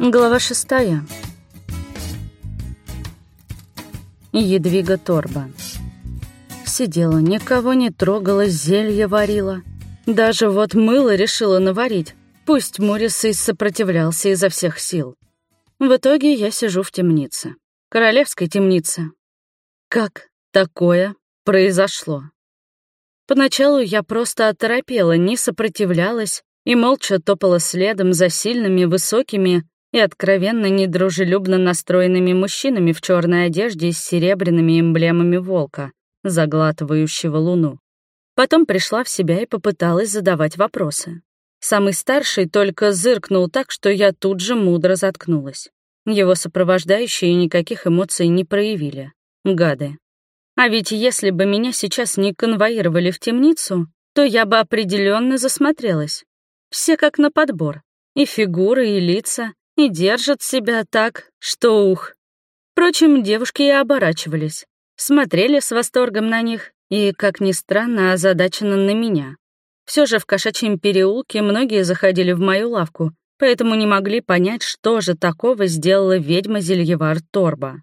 Глава шестая. Едвига Торба. Сидела, никого не трогала, зелье варила. Даже вот мыло решила наварить. Пусть Морис и сопротивлялся изо всех сил. В итоге я сижу в темнице. Королевской темнице. Как такое произошло? Поначалу я просто оторопела, не сопротивлялась и молча топала следом за сильными, высокими и откровенно недружелюбно настроенными мужчинами в черной одежде с серебряными эмблемами волка, заглатывающего луну. Потом пришла в себя и попыталась задавать вопросы. Самый старший только зыркнул так, что я тут же мудро заткнулась. Его сопровождающие никаких эмоций не проявили. Гады. А ведь если бы меня сейчас не конвоировали в темницу, то я бы определенно засмотрелась. Все как на подбор. И фигуры, и лица, и держат себя так, что ух. Впрочем, девушки и оборачивались, смотрели с восторгом на них и, как ни странно, озадаченно на меня. Все же в кошачьем переулке многие заходили в мою лавку, поэтому не могли понять, что же такого сделала ведьма Зельевар Торба.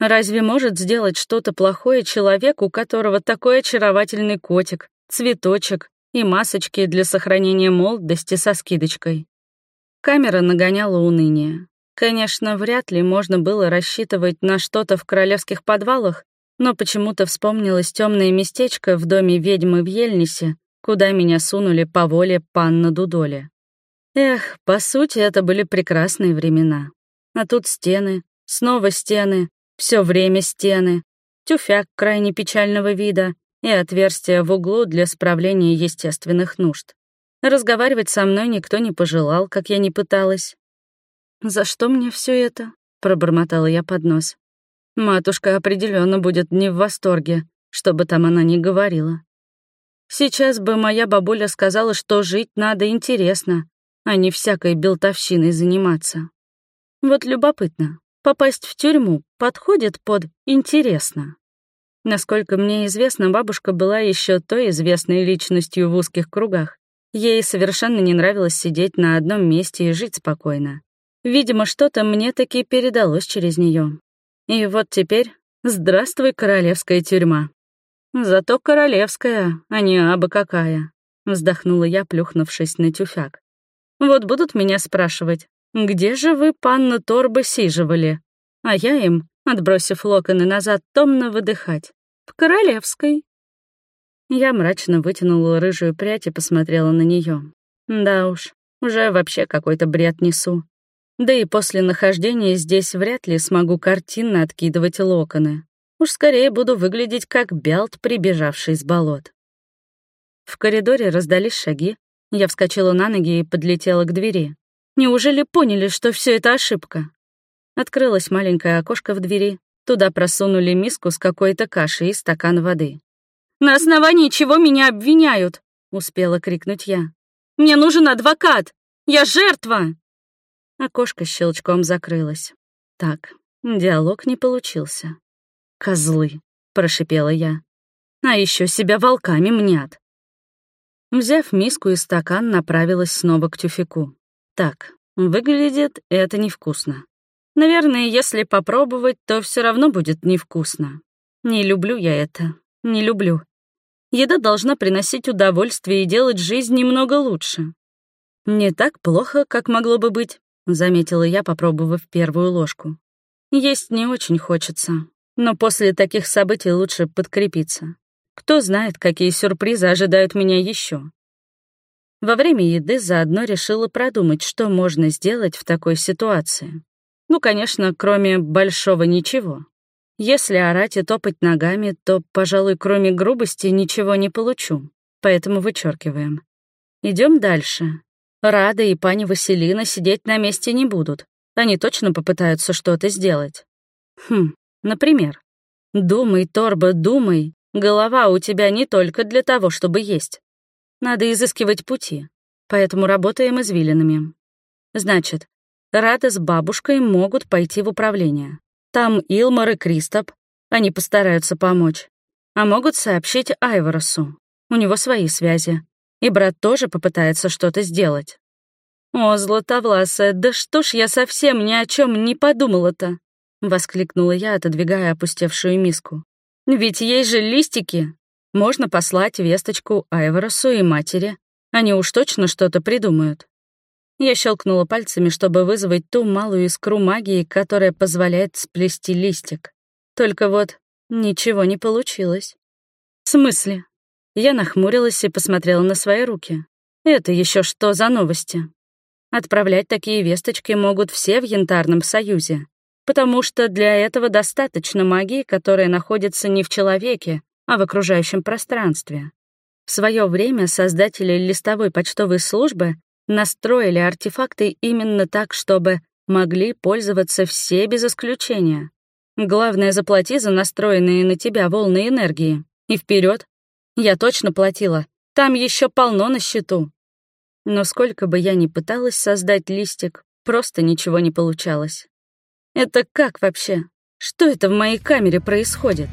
Разве может сделать что-то плохое человек, у которого такой очаровательный котик, цветочек и масочки для сохранения молодости со скидочкой? Камера нагоняла уныние. Конечно, вряд ли можно было рассчитывать на что-то в королевских подвалах, но почему-то вспомнилось темное местечко в доме ведьмы в Ельнисе, куда меня сунули по воле панна Дудоли. Эх, по сути, это были прекрасные времена. А тут стены, снова стены, все время стены, тюфяк крайне печального вида и отверстие в углу для справления естественных нужд. Разговаривать со мной никто не пожелал, как я не пыталась. «За что мне все это?» — пробормотала я под нос. Матушка определенно будет не в восторге, что бы там она ни говорила. Сейчас бы моя бабуля сказала, что жить надо интересно, а не всякой белтовщиной заниматься. Вот любопытно, попасть в тюрьму подходит под «интересно». Насколько мне известно, бабушка была еще той известной личностью в узких кругах, Ей совершенно не нравилось сидеть на одном месте и жить спокойно. Видимо, что-то мне таки передалось через нее. И вот теперь здравствуй, королевская тюрьма. Зато королевская, а не абы какая, вздохнула я, плюхнувшись на тюфяк. Вот будут меня спрашивать, где же вы, панна Торба, сиживали? А я им, отбросив локоны назад, томно выдыхать. В королевской. Я мрачно вытянула рыжую прядь и посмотрела на нее. Да уж, уже вообще какой-то бред несу. Да и после нахождения здесь вряд ли смогу картинно откидывать локоны. Уж скорее буду выглядеть как Белт, прибежавший с болот. В коридоре раздались шаги. Я вскочила на ноги и подлетела к двери. Неужели поняли, что все это ошибка? Открылось маленькое окошко в двери. Туда просунули миску с какой-то кашей и стакан воды. «На основании чего меня обвиняют?» — успела крикнуть я. «Мне нужен адвокат! Я жертва!» Окошко щелчком закрылось. Так, диалог не получился. «Козлы!» — прошипела я. «А еще себя волками мнят!» Взяв миску и стакан, направилась снова к тюфику. Так, выглядит это невкусно. Наверное, если попробовать, то все равно будет невкусно. Не люблю я это, не люблю. Еда должна приносить удовольствие и делать жизнь немного лучше. «Не так плохо, как могло бы быть», — заметила я, попробовав первую ложку. «Есть не очень хочется, но после таких событий лучше подкрепиться. Кто знает, какие сюрпризы ожидают меня еще. Во время еды заодно решила продумать, что можно сделать в такой ситуации. Ну, конечно, кроме большого ничего. Если орать и топать ногами, то, пожалуй, кроме грубости ничего не получу, поэтому вычеркиваем. Идем дальше. Рада и пани Василина сидеть на месте не будут. Они точно попытаются что-то сделать. Хм, например. Думай, Торба, думай. Голова у тебя не только для того, чтобы есть. Надо изыскивать пути, поэтому работаем извилинами. Значит, Рада с бабушкой могут пойти в управление. Там Илмар и Кристоп. Они постараются помочь. А могут сообщить Айворосу. У него свои связи. И брат тоже попытается что-то сделать. «О, златовласая, да что ж я совсем ни о чем не подумала-то!» — воскликнула я, отодвигая опустевшую миску. «Ведь есть же листики. Можно послать весточку Айворосу и матери. Они уж точно что-то придумают». Я щелкнула пальцами, чтобы вызвать ту малую искру магии, которая позволяет сплести листик. Только вот ничего не получилось. «В смысле?» Я нахмурилась и посмотрела на свои руки. «Это еще что за новости?» Отправлять такие весточки могут все в Янтарном Союзе, потому что для этого достаточно магии, которая находится не в человеке, а в окружающем пространстве. В свое время создатели листовой почтовой службы настроили артефакты именно так, чтобы могли пользоваться все без исключения. Главное, заплати за настроенные на тебя волны энергии. И вперед. Я точно платила. Там еще полно на счету. Но сколько бы я ни пыталась создать листик, просто ничего не получалось. Это как вообще? Что это в моей камере происходит?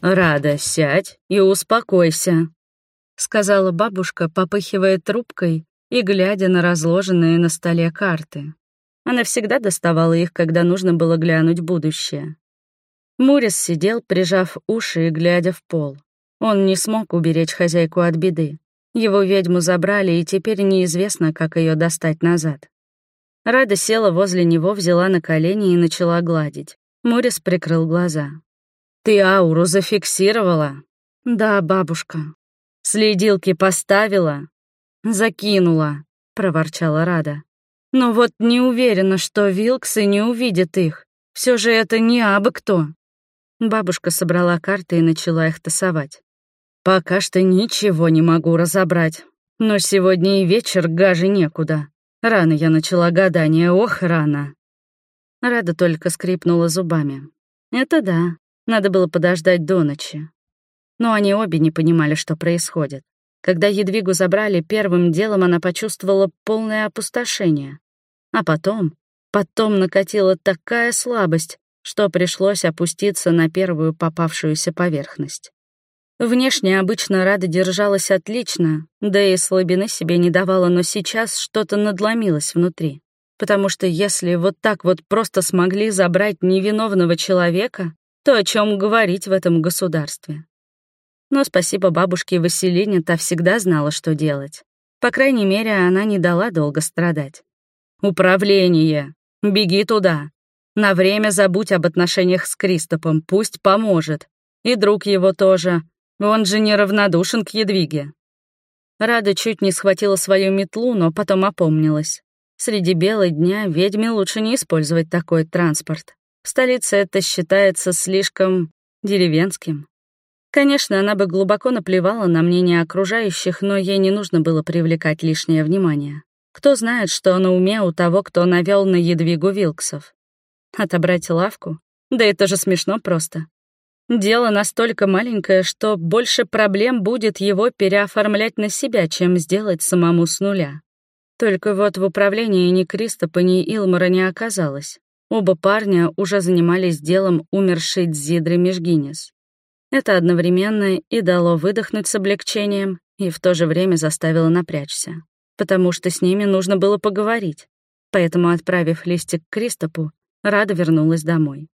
«Рада, сядь и успокойся», — сказала бабушка, попыхивая трубкой и глядя на разложенные на столе карты. Она всегда доставала их, когда нужно было глянуть будущее. Мурис сидел, прижав уши и глядя в пол. Он не смог уберечь хозяйку от беды. Его ведьму забрали, и теперь неизвестно, как ее достать назад. Рада села возле него, взяла на колени и начала гладить. Морис прикрыл глаза. «Ты ауру зафиксировала?» «Да, бабушка». «Следилки поставила?» «Закинула», — проворчала Рада. «Но вот не уверена, что Вилксы не увидят их. Все же это не абы кто». Бабушка собрала карты и начала их тасовать. Пока что ничего не могу разобрать. Но сегодня и вечер гаже некуда. Рано я начала гадание, ох, рано. Рада только скрипнула зубами. Это да, надо было подождать до ночи. Но они обе не понимали, что происходит. Когда Едвигу забрали, первым делом она почувствовала полное опустошение. А потом, потом накатила такая слабость, что пришлось опуститься на первую попавшуюся поверхность. Внешне обычно Рада держалась отлично, да и слабины себе не давала, но сейчас что-то надломилось внутри. Потому что если вот так вот просто смогли забрать невиновного человека, то о чем говорить в этом государстве? Но спасибо бабушке Василине, та всегда знала, что делать. По крайней мере, она не дала долго страдать. «Управление! Беги туда! На время забудь об отношениях с Кристопом, пусть поможет. И друг его тоже, он же неравнодушен к Едвиге. Рада чуть не схватила свою метлу, но потом опомнилась. Среди бела дня ведьме лучше не использовать такой транспорт. В столице это считается слишком деревенским. Конечно, она бы глубоко наплевала на мнение окружающих, но ей не нужно было привлекать лишнее внимание. Кто знает, что на уме у того, кто навел на Едвигу Вилксов. Отобрать лавку? Да это же смешно просто. Дело настолько маленькое, что больше проблем будет его переоформлять на себя, чем сделать самому с нуля. Только вот в управлении ни Кристопа, ни Илмара не оказалось. Оба парня уже занимались делом умершей Дзидры Межгинес. Это одновременно и дало выдохнуть с облегчением, и в то же время заставило напрячься, потому что с ними нужно было поговорить. Поэтому, отправив листик к Кристопу, Рада вернулась домой.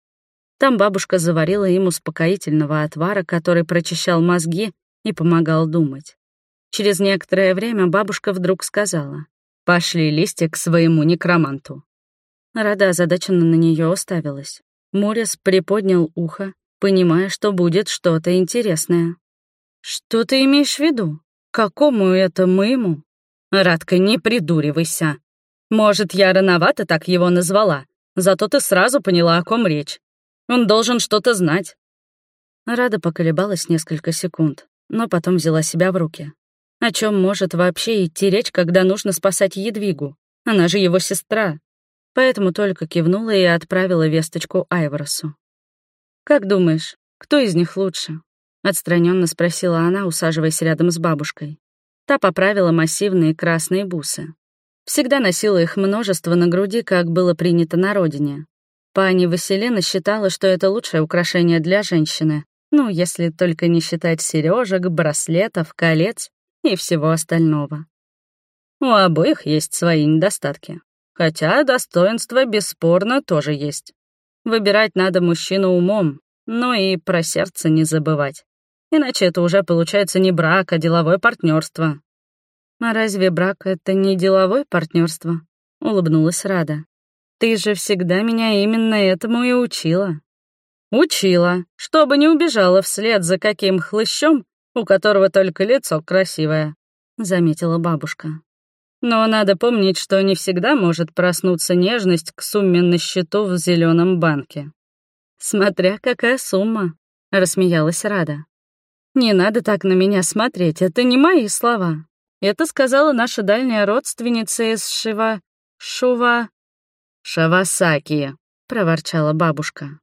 Там бабушка заварила им успокоительного отвара, который прочищал мозги и помогал думать. Через некоторое время бабушка вдруг сказала, «Пошли листья к своему некроманту». Рада озадаченно на нее уставилась. Морис приподнял ухо, понимая, что будет что-то интересное. «Что ты имеешь в виду? Какому это моему?» «Радка, не придуривайся. Может, я рановато так его назвала, зато ты сразу поняла, о ком речь. Он должен что-то знать». Рада поколебалась несколько секунд, но потом взяла себя в руки. О чем может вообще идти речь, когда нужно спасать Едвигу? Она же его сестра. Поэтому только кивнула и отправила весточку Айворосу. «Как думаешь, кто из них лучше?» — отстраненно спросила она, усаживаясь рядом с бабушкой. Та поправила массивные красные бусы. Всегда носила их множество на груди, как было принято на родине. Пани Василина считала, что это лучшее украшение для женщины, ну, если только не считать сережек, браслетов, колец и всего остального. У обоих есть свои недостатки. Хотя достоинства бесспорно тоже есть. Выбирать надо мужчину умом, но и про сердце не забывать. Иначе это уже получается не брак, а деловое партнерство. «А разве брак — это не деловое партнерство? улыбнулась Рада. «Ты же всегда меня именно этому и учила». «Учила, чтобы не убежала вслед за каким хлыщом, у которого только лицо красивое», — заметила бабушка. «Но надо помнить, что не всегда может проснуться нежность к сумме на счету в зеленом банке». «Смотря какая сумма», — рассмеялась Рада. «Не надо так на меня смотреть, это не мои слова. Это сказала наша дальняя родственница из Шива... Шува... «Шавасаки», — проворчала бабушка.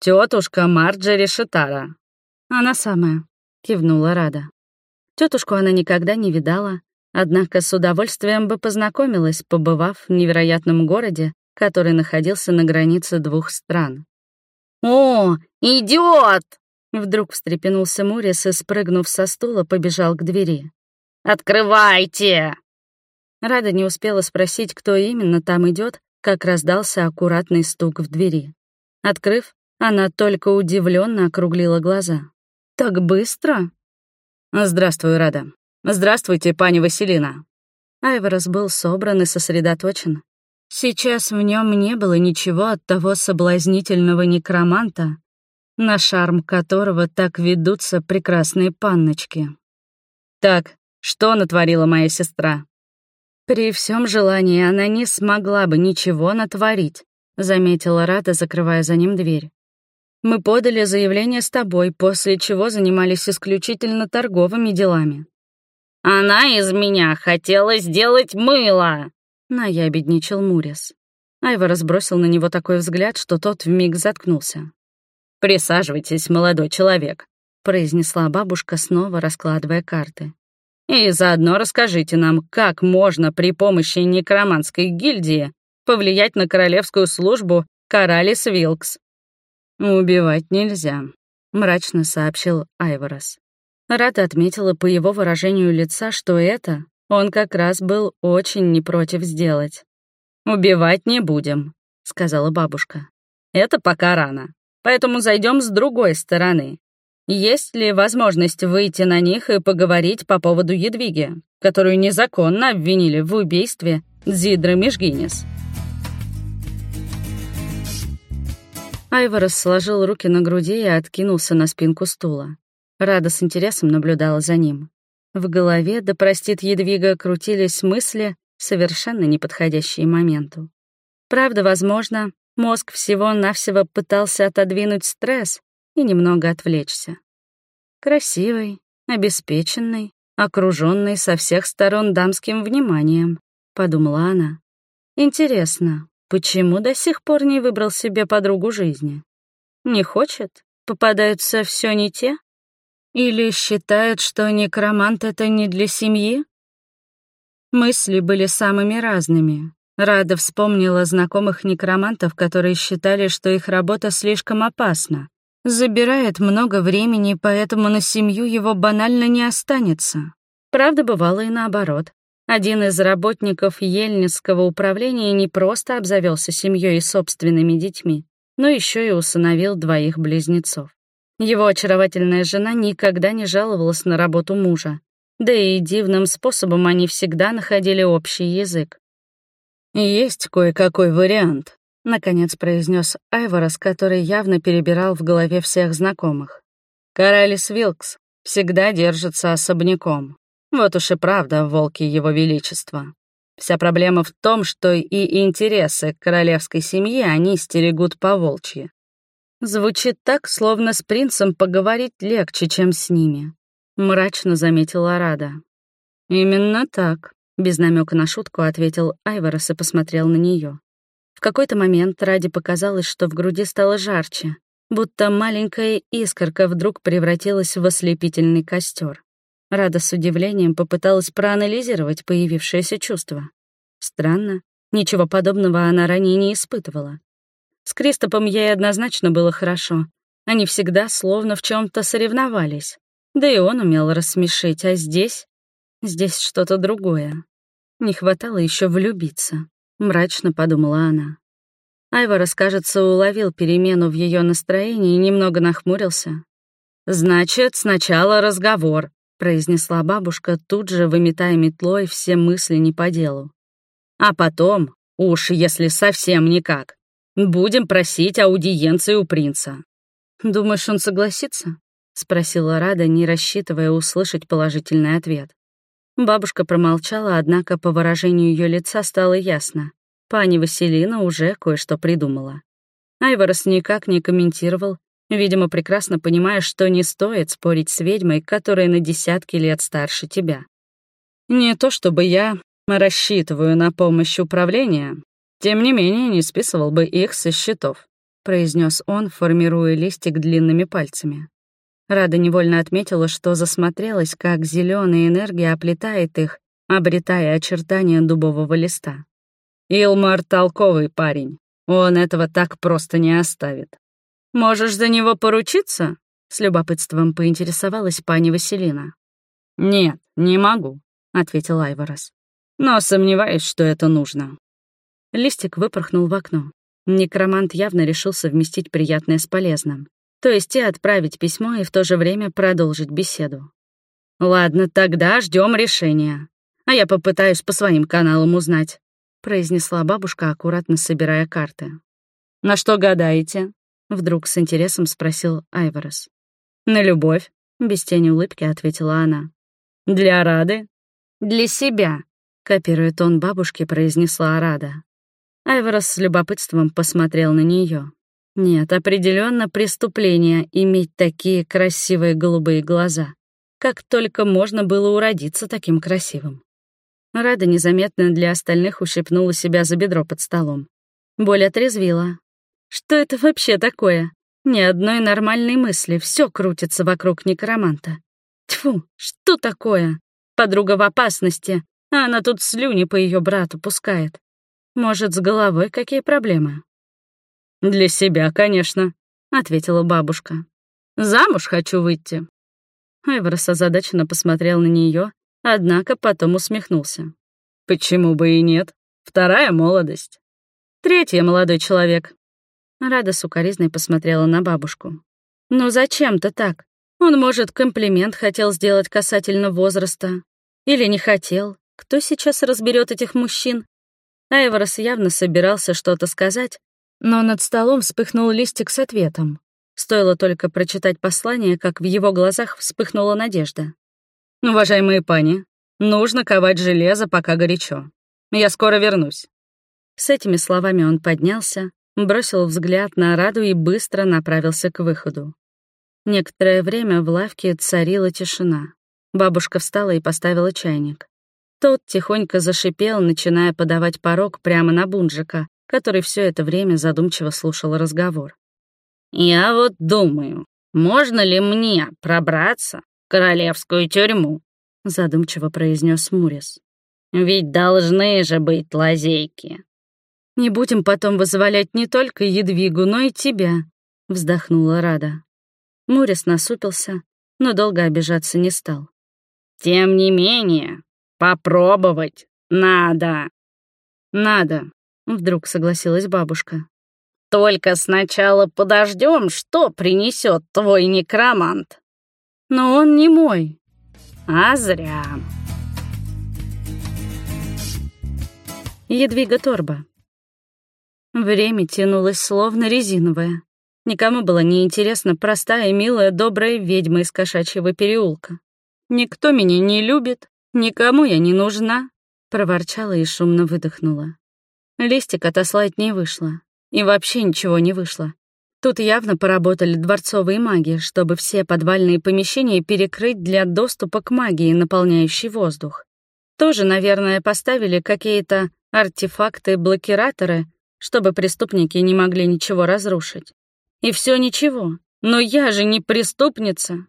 Тетушка Марджери Шитара». «Она самая», — кивнула Рада. Тетушку она никогда не видала, однако с удовольствием бы познакомилась, побывав в невероятном городе, который находился на границе двух стран. «О, идиот!» Вдруг встрепенулся Мурис и, спрыгнув со стула, побежал к двери. «Открывайте!» Рада не успела спросить, кто именно там идет, как раздался аккуратный стук в двери. Открыв, она только удивленно округлила глаза. «Так быстро?» «Здравствуй, Рада. Здравствуйте, пани Василина». Айворос был собран и сосредоточен. Сейчас в нем не было ничего от того соблазнительного некроманта, на шарм которого так ведутся прекрасные панночки. «Так, что натворила моя сестра?» «При всем желании она не смогла бы ничего натворить», — заметила Рада, закрывая за ним дверь. «Мы подали заявление с тобой, после чего занимались исключительно торговыми делами». «Она из меня хотела сделать мыло!» — наябедничал Мурис. Айва разбросил на него такой взгляд, что тот вмиг заткнулся. «Присаживайтесь, молодой человек», — произнесла бабушка, снова раскладывая карты. «И заодно расскажите нам, как можно при помощи некроманской гильдии повлиять на королевскую службу Коралис Вилкс». «Убивать нельзя», — мрачно сообщил Айворос. Рата отметила по его выражению лица, что это он как раз был очень не против сделать. «Убивать не будем», — сказала бабушка. «Это пока рано. Поэтому зайдем с другой стороны. Есть ли возможность выйти на них и поговорить по поводу Едвиги, которую незаконно обвинили в убийстве Дзидры Межгинес? Айворос сложил руки на груди и откинулся на спинку стула. Рада с интересом наблюдала за ним. В голове, да простит Едвига, крутились мысли, совершенно неподходящие моменту. Правда, возможно, Мозг всего-навсего пытался отодвинуть стресс и немного отвлечься. Красивый, обеспеченный, окруженный со всех сторон дамским вниманием, подумала она. Интересно, почему до сих пор не выбрал себе подругу жизни? Не хочет? Попадаются все не те? Или считает, что некромант — это не для семьи? Мысли были самыми разными, Рада вспомнила знакомых некромантов, которые считали, что их работа слишком опасна. Забирает много времени, поэтому на семью его банально не останется. Правда, бывало и наоборот. Один из работников Ельницкого управления не просто обзавелся семьей и собственными детьми, но еще и усыновил двоих близнецов. Его очаровательная жена никогда не жаловалась на работу мужа, да и дивным способом они всегда находили общий язык. «Есть кое-какой вариант», — наконец произнес Айворос, который явно перебирал в голове всех знакомых. «Коралис Вилкс всегда держится особняком. Вот уж и правда волки его величества. Вся проблема в том, что и интересы королевской семьи они стерегут по волчьи. Звучит так, словно с принцем поговорить легче, чем с ними», — мрачно заметила Рада. «Именно так», без намека на шутку ответил Айворос и посмотрел на нее. В какой-то момент Ради показалось, что в груди стало жарче, будто маленькая искорка вдруг превратилась в ослепительный костер. Рада с удивлением попыталась проанализировать появившееся чувство. Странно, ничего подобного она ранее не испытывала. С Кристопом ей однозначно было хорошо. Они всегда словно в чем то соревновались. Да и он умел рассмешить, а здесь Здесь что-то другое. Не хватало еще влюбиться, мрачно подумала она. Айварас, кажется, уловил перемену в ее настроении и немного нахмурился. «Значит, сначала разговор», — произнесла бабушка, тут же выметая метлой все мысли не по делу. «А потом, уж если совсем никак, будем просить аудиенции у принца». «Думаешь, он согласится?» — спросила Рада, не рассчитывая услышать положительный ответ. Бабушка промолчала, однако по выражению ее лица стало ясно. Пани Василина уже кое-что придумала. Айворос никак не комментировал, видимо, прекрасно понимая, что не стоит спорить с ведьмой, которая на десятки лет старше тебя. Не то чтобы я рассчитываю на помощь управления, тем не менее не списывал бы их со счетов, произнес он, формируя листик длинными пальцами. Рада невольно отметила, что засмотрелась, как зеленая энергия оплетает их, обретая очертания дубового листа. Илмар — толковый парень. Он этого так просто не оставит. «Можешь за него поручиться?» — с любопытством поинтересовалась пани Василина. «Нет, не могу», — ответил Айворос. «Но сомневаюсь, что это нужно». Листик выпорхнул в окно. Некромант явно решил совместить приятное с полезным. То есть и отправить письмо, и в то же время продолжить беседу. «Ладно, тогда ждем решения. А я попытаюсь по своим каналам узнать», — произнесла бабушка, аккуратно собирая карты. «На что гадаете?» Вдруг с интересом спросил Айворос. «На любовь», — без тени улыбки ответила она. «Для Рады?» «Для себя», — копируя тон бабушки, произнесла Рада. Айворос с любопытством посмотрел на нее. Нет, определенно преступление иметь такие красивые голубые глаза. Как только можно было уродиться таким красивым. Рада незаметно для остальных ущипнула себя за бедро под столом. Боль отрезвила, что это вообще такое? Ни одной нормальной мысли, все крутится вокруг некроманта. Тьфу, что такое? Подруга в опасности, а она тут слюни по ее брату пускает. Может, с головой какие проблемы? «Для себя, конечно», — ответила бабушка. «Замуж хочу выйти». Эврос озадаченно посмотрел на нее, однако потом усмехнулся. «Почему бы и нет? Вторая молодость. Третья молодой человек, Рада сукоризной посмотрела на бабушку. «Ну зачем ты так? Он, может, комплимент хотел сделать касательно возраста. Или не хотел. Кто сейчас разберет этих мужчин?» Айворос явно собирался что-то сказать, но над столом вспыхнул листик с ответом. Стоило только прочитать послание, как в его глазах вспыхнула надежда. «Уважаемые пани, нужно ковать железо, пока горячо. Я скоро вернусь». С этими словами он поднялся, бросил взгляд на Раду и быстро направился к выходу. Некоторое время в лавке царила тишина. Бабушка встала и поставила чайник. Тот тихонько зашипел, начиная подавать порог прямо на Бунжика, который все это время задумчиво слушал разговор. «Я вот думаю, можно ли мне пробраться в королевскую тюрьму?» задумчиво произнес Мурис. «Ведь должны же быть лазейки. Не будем потом вызволять не только Едвигу, но и тебя», — вздохнула Рада. Мурис насупился, но долго обижаться не стал. «Тем не менее, попробовать надо». «Надо», — вдруг согласилась бабушка. «Только сначала подождем, что принесет твой некромант». «Но он не мой». «А зря». Едвига Торба. Время тянулось словно резиновое. Никому было не интересна простая, милая, добрая ведьма из кошачьего переулка. «Никто меня не любит, никому я не нужна», — проворчала и шумно выдохнула. Листик отослать не вышло. И вообще ничего не вышло. Тут явно поработали дворцовые маги, чтобы все подвальные помещения перекрыть для доступа к магии, наполняющей воздух. Тоже, наверное, поставили какие-то артефакты-блокираторы, чтобы преступники не могли ничего разрушить. И все ничего. Но я же не преступница.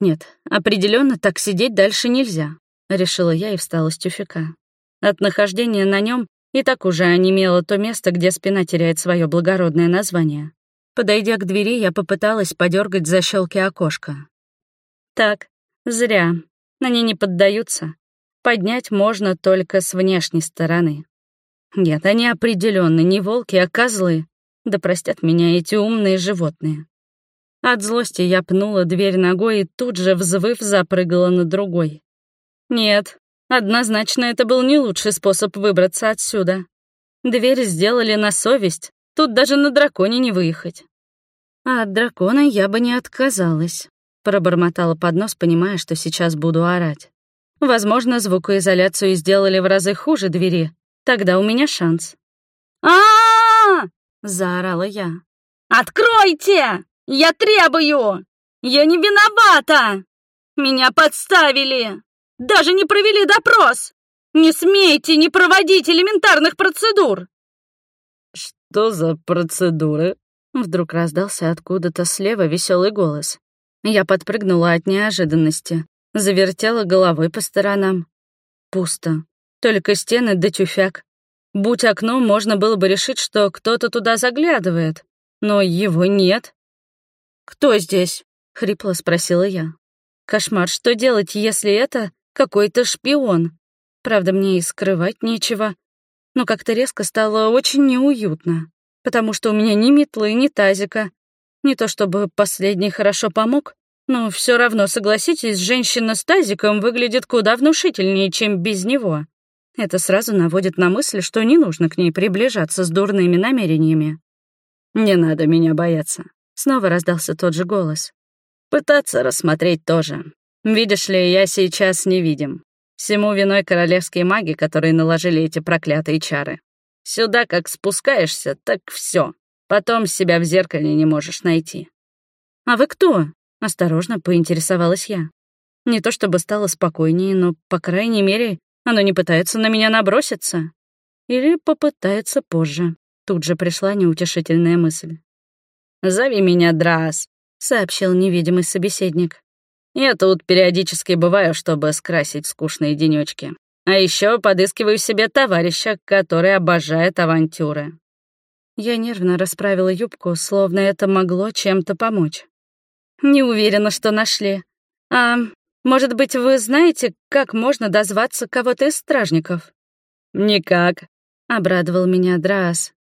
Нет, определенно так сидеть дальше нельзя, решила я и встала с тюфяка. От нахождения на нем и так уже онемело то место, где спина теряет свое благородное название. Подойдя к двери, я попыталась подергать защелки окошка. Так, зря. Они не поддаются. поднять можно только с внешней стороны. Нет, они определенно не волки, а козлы. Да простят меня эти умные животные. От злости я пнула дверь ногой и тут же, взвыв, запрыгала на другой. Нет, однозначно это был не лучший способ выбраться отсюда. Дверь сделали на совесть, тут даже на драконе не выехать. А от дракона я бы не отказалась. Пробормотала под нос, понимая, что сейчас буду орать. Возможно, звукоизоляцию сделали в разы хуже двери. Тогда у меня шанс. а, заорала я. «Откройте! Я требую! Я не виновата! Меня подставили! Даже не провели допрос! Не смейте не проводить элементарных процедур!» «Что за процедуры?» Вдруг раздался откуда-то слева веселый голос. Я подпрыгнула от неожиданности, завертела головой по сторонам. Пусто. Только стены да тюфяк. Будь окно, можно было бы решить, что кто-то туда заглядывает, но его нет. «Кто здесь?» — хрипло спросила я. «Кошмар, что делать, если это какой-то шпион? Правда, мне и скрывать нечего. Но как-то резко стало очень неуютно, потому что у меня ни метлы, ни тазика, не то чтобы последний хорошо помог, но все равно, согласитесь, женщина с тазиком выглядит куда внушительнее, чем без него. Это сразу наводит на мысль, что не нужно к ней приближаться с дурными намерениями. «Не надо меня бояться», — снова раздался тот же голос. «Пытаться рассмотреть тоже. Видишь ли, я сейчас не видим. Всему виной королевские маги, которые наложили эти проклятые чары. Сюда как спускаешься, так все. Потом себя в зеркале не можешь найти. «А вы кто?» — осторожно поинтересовалась я. Не то чтобы стало спокойнее, но, по крайней мере, оно не пытается на меня наброситься. Или попытается позже. Тут же пришла неутешительная мысль. «Зови меня Драас», — сообщил невидимый собеседник. «Я тут периодически бываю, чтобы скрасить скучные денечки. А еще подыскиваю себе товарища, который обожает авантюры. Я нервно расправила юбку, словно это могло чем-то помочь. «Не уверена, что нашли. А может быть, вы знаете, как можно дозваться кого-то из стражников?» «Никак», — обрадовал меня Драас.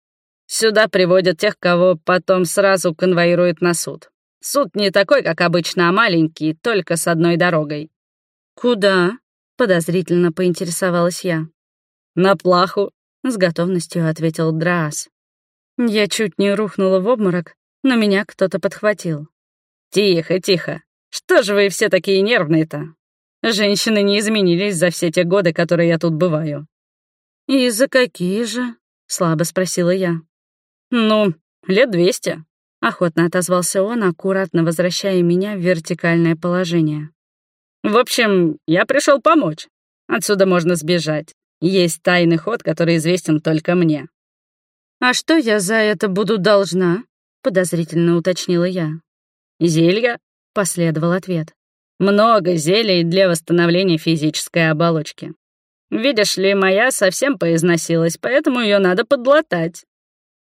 «Сюда приводят тех, кого потом сразу конвоируют на суд. Суд не такой, как обычно, а маленький, только с одной дорогой». «Куда?» — подозрительно поинтересовалась я. «На плаху», — с готовностью ответил Драас. Я чуть не рухнула в обморок, но меня кто-то подхватил. «Тихо, тихо. Что же вы все такие нервные-то? Женщины не изменились за все те годы, которые я тут бываю». «И за какие же?» — слабо спросила я. «Ну, лет двести», — охотно отозвался он, аккуратно возвращая меня в вертикальное положение. «В общем, я пришел помочь. Отсюда можно сбежать. Есть тайный ход, который известен только мне. «А что я за это буду должна?» — подозрительно уточнила я. «Зелья?» — последовал ответ. «Много зелий для восстановления физической оболочки. Видишь ли, моя совсем поизносилась, поэтому ее надо подлатать».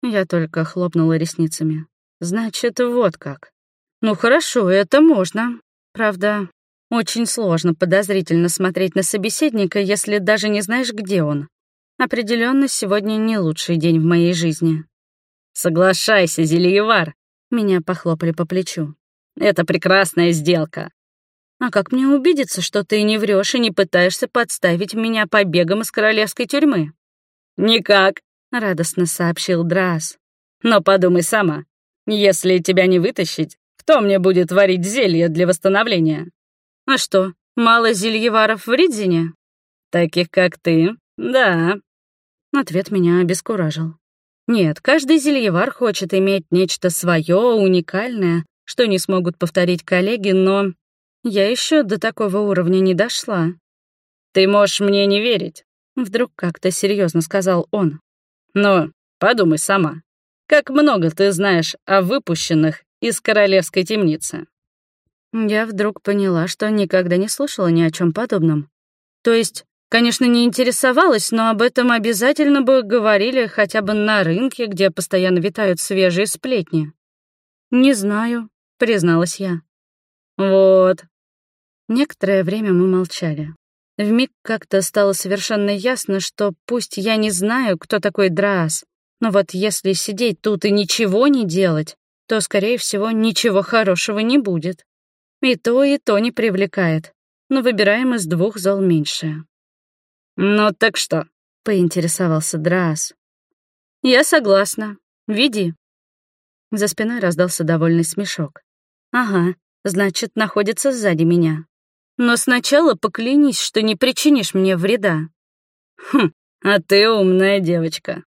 Я только хлопнула ресницами. «Значит, вот как. Ну хорошо, это можно. Правда, очень сложно подозрительно смотреть на собеседника, если даже не знаешь, где он. Определенно, сегодня не лучший день в моей жизни. «Соглашайся, Зельевар!» Меня похлопали по плечу. «Это прекрасная сделка!» «А как мне убедиться, что ты не врешь и не пытаешься подставить меня побегом из королевской тюрьмы?» «Никак», — радостно сообщил Драс. «Но подумай сама. Если тебя не вытащить, кто мне будет варить зелье для восстановления?» «А что, мало зельеваров в Ридзине?» «Таких, как ты, да», Ответ меня обескуражил. Нет, каждый зельевар хочет иметь нечто свое, уникальное, что не смогут повторить коллеги, но я еще до такого уровня не дошла. «Ты можешь мне не верить», — вдруг как-то серьезно сказал он. «Но подумай сама, как много ты знаешь о выпущенных из королевской темницы?» Я вдруг поняла, что никогда не слышала ни о чем подобном. То есть Конечно, не интересовалась, но об этом обязательно бы говорили хотя бы на рынке, где постоянно витают свежие сплетни. «Не знаю», — призналась я. «Вот». Некоторое время мы молчали. Вмиг как-то стало совершенно ясно, что пусть я не знаю, кто такой Драас, но вот если сидеть тут и ничего не делать, то, скорее всего, ничего хорошего не будет. И то, и то не привлекает. Но выбираем из двух зол меньшее. «Ну так что?» — поинтересовался Драас. «Я согласна. Веди». За спиной раздался довольный смешок. «Ага, значит, находится сзади меня. Но сначала поклянись, что не причинишь мне вреда». «Хм, а ты умная девочка»,